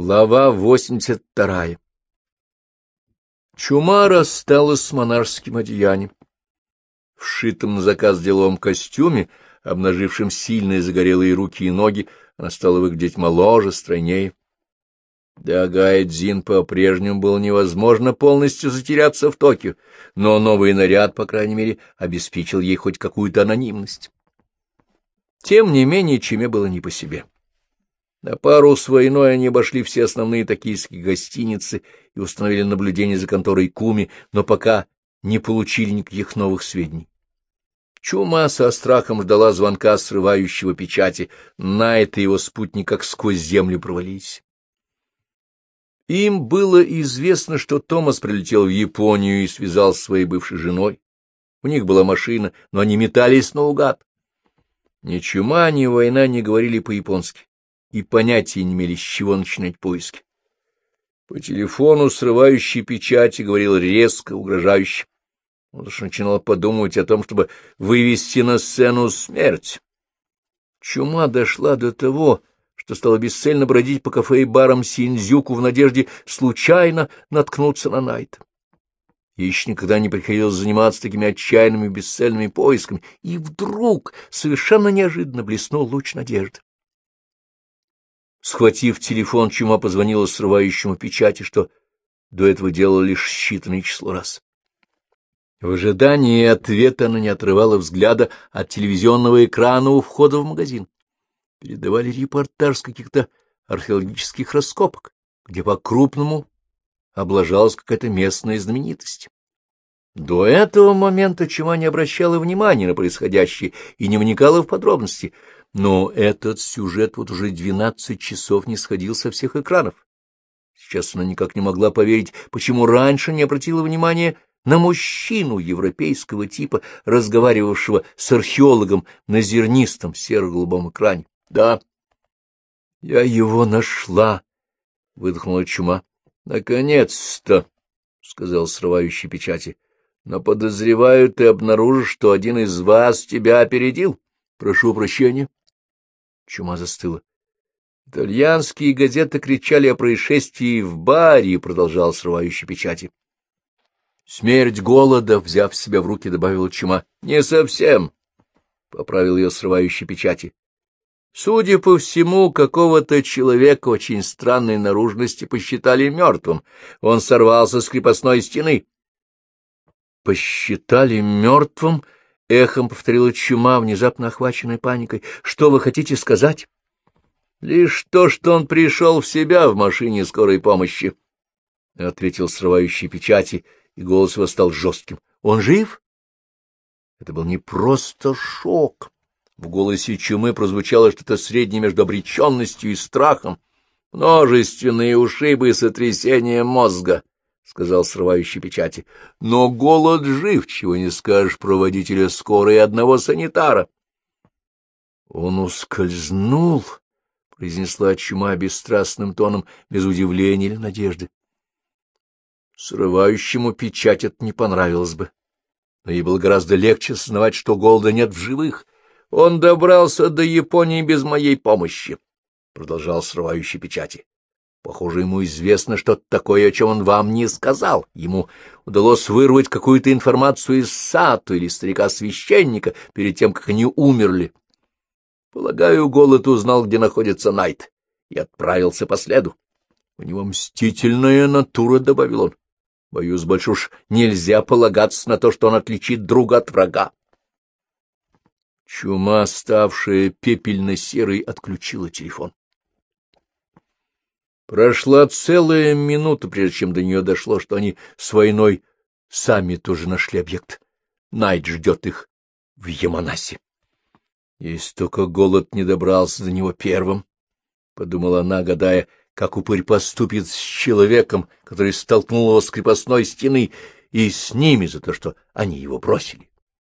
Глава 82. Чума рассталась с монашеским одеянием. Вшитым на заказ деловом костюме, обнажившим сильные загорелые руки и ноги, она стала выглядеть моложе, стройнее. Для Гайдзин по-прежнему было невозможно полностью затеряться в Токио, но новый наряд, по крайней мере, обеспечил ей хоть какую-то анонимность. Тем не менее, Чиме было не по себе. На пару с войной они обошли все основные токийские гостиницы и установили наблюдение за конторой Куми, но пока не получили никаких новых сведений. Чума со страхом ждала звонка срывающего печати. Найт и его спутник как сквозь землю провалились. Им было известно, что Томас прилетел в Японию и связал с своей бывшей женой. У них была машина, но они метались наугад. Ни чума, ни война не говорили по-японски и понятия не имели, с чего начинать поиски. По телефону срывающий печати говорил резко, угрожающе. Он уж начинал подумывать о том, чтобы вывести на сцену смерть. Чума дошла до того, что стала бесцельно бродить по кафе и барам Синдзюку в надежде случайно наткнуться на Найт. Ей еще никогда не приходилось заниматься такими отчаянными бесцельными поисками, и вдруг совершенно неожиданно блеснул луч надежды. Схватив телефон, Чума позвонила срывающему печати, что до этого делала лишь считанное число раз. В ожидании ответа она не отрывала взгляда от телевизионного экрана у входа в магазин. Передавали репортаж с каких-то археологических раскопок, где по-крупному облажалась какая-то местная знаменитость. До этого момента Чума не обращала внимания на происходящее и не вникала в подробности — но этот сюжет вот уже двенадцать часов не сходил со всех экранов. Сейчас она никак не могла поверить, почему раньше не обратила внимания на мужчину европейского типа, разговаривавшего с археологом на зернистом серо-голубом экране. — Да, я его нашла, — выдохнула чума. — Наконец-то, — сказал срывающий печати. — Но подозреваю, ты обнаружишь, что один из вас тебя опередил. Прошу прощения. Чума застыла. Итальянские газеты кричали о происшествии в баре, продолжал срывающий печати. Смерть голода, взяв себя в руки, добавила Чума. Не совсем, поправил ее срывающий печати. Судя по всему, какого-то человека очень странной наружности посчитали мертвым. Он сорвался с крепостной стены. — Посчитали мертвым? — эхом повторила чума, внезапно охваченная паникой. — Что вы хотите сказать? — Лишь то, что он пришел в себя в машине скорой помощи, — ответил срывающий печати, и голос его стал жестким. — Он жив? Это был не просто шок. В голосе чумы прозвучало что-то среднее между обреченностью и страхом. Множественные ушибы и сотрясение мозга, — сказал срывающий печати. — Но голод жив, чего не скажешь про водителя скорой и одного санитара. — Он ускользнул, — произнесла чума бесстрастным тоном, без удивления или надежды. Срывающему печать это не понравилось бы, но ей было гораздо легче осознавать, что голода нет в живых. Он добрался до Японии без моей помощи, — продолжал срывающий печати. Похоже, ему известно что-то такое, о чем он вам не сказал. Ему удалось вырвать какую-то информацию из Сату или старика-священника перед тем, как они умерли. Полагаю, Голод узнал, где находится Найт, и отправился по следу. У него мстительная натура, — добавил он. Боюсь, больше уж нельзя полагаться на то, что он отличит друга от врага. Чума, ставшая пепельно-серой, отключила телефон. Прошла целая минута, прежде чем до нее дошло, что они с войной сами тоже нашли объект. Найт ждет их в Яманасе. Если только голод не добрался до него первым, — подумала она, гадая, как упырь поступит с человеком, который столкнул его с крепостной стены, и с ними за то, что они его бросили.